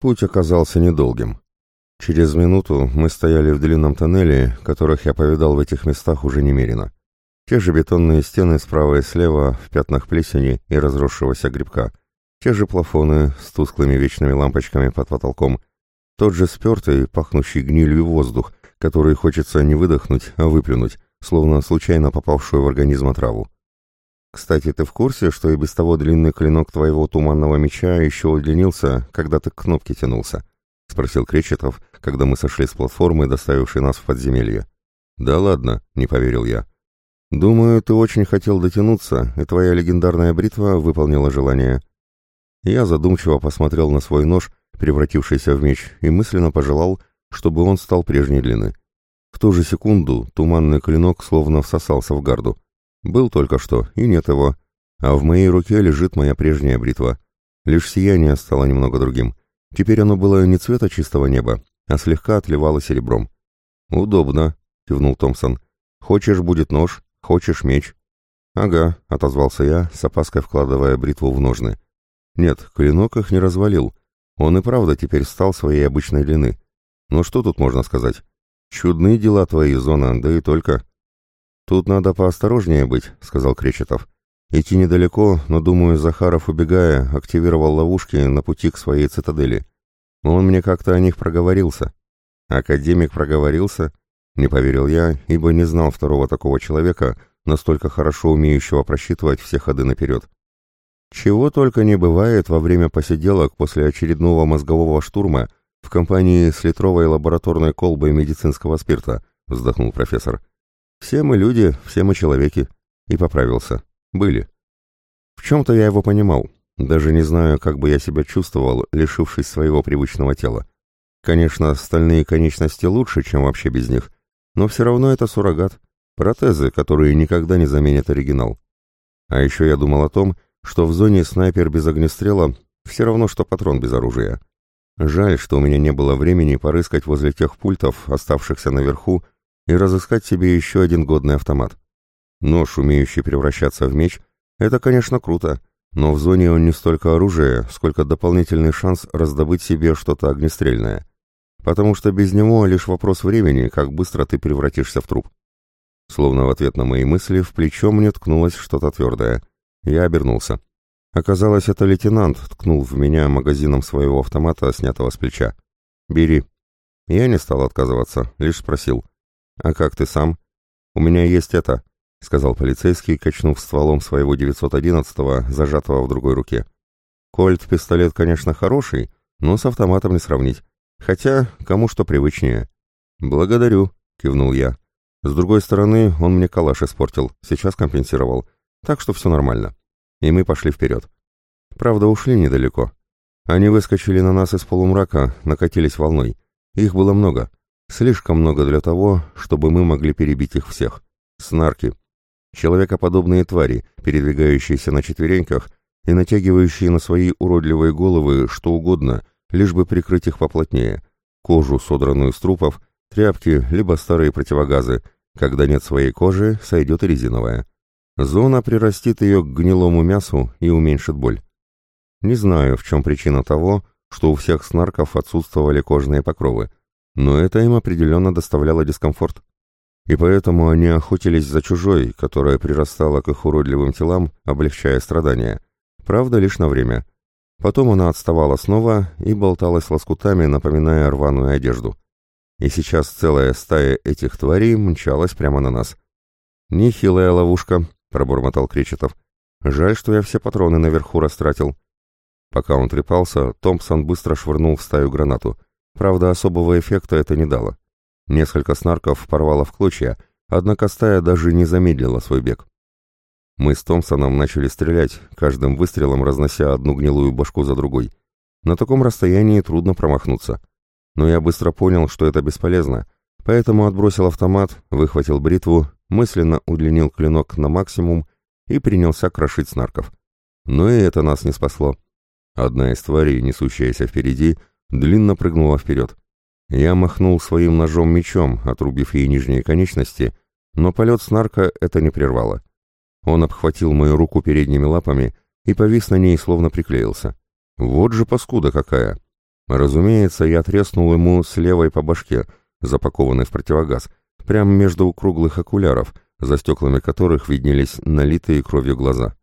Путь оказался недолгим. Через минуту мы стояли в длинном тоннеле, которых я повидал в этих местах уже немерено. Те же бетонные стены справа и слева в пятнах плесени и разросшегося грибка. Те же плафоны с тусклыми вечными лампочками под потолком. Тот же спертый, пахнущий гнилью воздух, который хочется не выдохнуть, а выплюнуть, словно случайно попавшую в организм отраву. Кстати, ты в курсе, что и без того длинный клинок твоего туманного меча еще удлинился, когда ты к кнопке тянулся? — спросил Кречетов, когда мы сошли с платформы, доставившей нас в подземелье. «Да ладно», — не поверил я. «Думаю, ты очень хотел дотянуться, и твоя легендарная бритва выполнила желание». Я задумчиво посмотрел на свой нож, превратившийся в меч, и мысленно пожелал, чтобы он стал прежней длины. В ту же секунду туманный клинок словно всосался в гарду. Был только что, и нет его. А в моей руке лежит моя прежняя бритва. Лишь сияние стало немного другим. Теперь оно было не цвета чистого неба, а слегка отливало серебром. «Удобно», — кивнул Томпсон. «Хочешь, будет нож, хочешь, меч». «Ага», — отозвался я, с опаской вкладывая бритву в ножны. «Нет, клинок их не развалил. Он и правда теперь стал своей обычной длины. Но что тут можно сказать? Чудные дела твои, Зона, да и только». «Тут надо поосторожнее быть», — сказал Кречетов. «Идти недалеко, но, думаю, Захаров, убегая, активировал ловушки на пути к своей цитадели. Он мне как-то о них проговорился». «Академик проговорился?» Не поверил я, ибо не знал второго такого человека, настолько хорошо умеющего просчитывать все ходы наперед. Чего только не бывает во время посиделок после очередного мозгового штурма в компании с литровой лабораторной колбой медицинского спирта, вздохнул профессор. Все мы люди, все мы человеки. И поправился. Были. В чем-то я его понимал. Даже не знаю, как бы я себя чувствовал, лишившись своего привычного тела. Конечно, стальные конечности лучше, чем вообще без них, но все равно это суррогат. Протезы, которые никогда не заменят оригинал. А еще я думал о том, что в зоне снайпер без огнестрела все равно, что патрон без оружия. Жаль, что у меня не было времени порыскать возле тех пультов, оставшихся наверху, и разыскать себе еще один годный автомат. Нож, умеющий превращаться в меч, это, конечно, круто, но в зоне он не столько оружие, сколько дополнительный шанс раздобыть себе что-то огнестрельное. Потому что без него лишь вопрос времени, как быстро ты превратишься в труп. Словно в ответ на мои мысли в плечо мне ткнулось что-то твердое. Я обернулся. Оказалось, это лейтенант ткнул в меня магазином своего автомата, снятого с плеча. «Бери». Я не стал отказываться, лишь спросил. «А как ты сам?» «У меня есть это», — сказал полицейский, качнув стволом своего 911-го, зажатого в другой руке. «Кольт-пистолет, конечно, хороший, но с автоматом не сравнить. Хотя, кому что привычнее». «Благодарю», — кивнул я. «С другой стороны, он мне калаш испортил, сейчас компенсировал, так что все нормально». И мы пошли вперед. Правда, ушли недалеко. Они выскочили на нас из полумрака, накатились волной. Их было много. Слишком много для того, чтобы мы могли перебить их всех. Снарки. Человекоподобные твари, передвигающиеся на четвереньках и натягивающие на свои уродливые головы что угодно, лишь бы прикрыть их поплотнее. Кожу, содранную с трупов, тряпки, либо старые противогазы. Когда нет своей кожи, сойдет и резиновая. Зона прирастит ее к гнилому мясу и уменьшит боль. Не знаю, в чем причина того, что у всех снарков отсутствовали кожные покровы но это им определенно доставляло дискомфорт. И поэтому они охотились за чужой, которая прирастала к их уродливым телам, облегчая страдания. Правда, лишь на время. Потом она отставала снова и болталась лоскутами, напоминая рваную одежду. И сейчас целая стая этих тварей мчалась прямо на нас. «Нехилая ловушка», — пробормотал Кречетов. «Жаль, что я все патроны наверху растратил». Пока он трепался, Томпсон быстро швырнул в стаю гранату — Правда, особого эффекта это не дало. Несколько снарков порвало в клочья, однако стая даже не замедлила свой бег. Мы с Томпсоном начали стрелять, каждым выстрелом разнося одну гнилую башку за другой. На таком расстоянии трудно промахнуться. Но я быстро понял, что это бесполезно, поэтому отбросил автомат, выхватил бритву, мысленно удлинил клинок на максимум и принялся крошить снарков. Но и это нас не спасло. Одна из тварей, несущаяся впереди, длинно прыгнула вперед. Я махнул своим ножом-мечом, отрубив ей нижние конечности, но полет снарка это не прервало. Он обхватил мою руку передними лапами и повис на ней, словно приклеился. Вот же паскуда какая! Разумеется, я треснул ему с левой по башке, запакованной в противогаз, прямо между круглых окуляров, за стеклами которых виднелись налитые кровью глаза.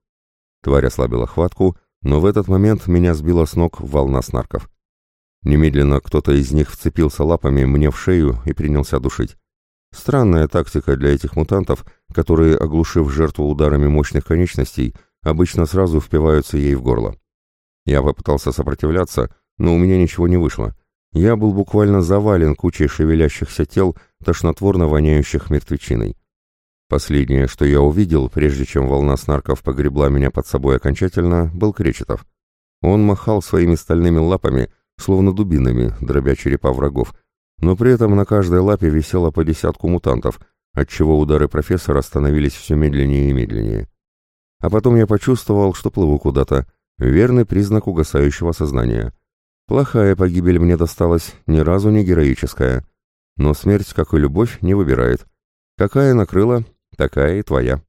Тварь ослабила хватку, но в этот момент меня сбила с ног волна снарков. Немедленно кто-то из них вцепился лапами мне в шею и принялся душить. Странная тактика для этих мутантов, которые, оглушив жертву ударами мощных конечностей, обычно сразу впиваются ей в горло. Я попытался сопротивляться, но у меня ничего не вышло. Я был буквально завален кучей шевелящихся тел, тошнотворно воняющих мертвечиной. Последнее, что я увидел, прежде чем волна снарков погребла меня под собой окончательно, был Кречетов. Он махал своими стальными лапами, словно дубинами, дробя черепа врагов, но при этом на каждой лапе висело по десятку мутантов, отчего удары профессора становились все медленнее и медленнее. А потом я почувствовал, что плыву куда-то, верный признак угасающего сознания. Плохая погибель мне досталась, ни разу не героическая. Но смерть, как и любовь, не выбирает. Какая накрыла, такая и твоя.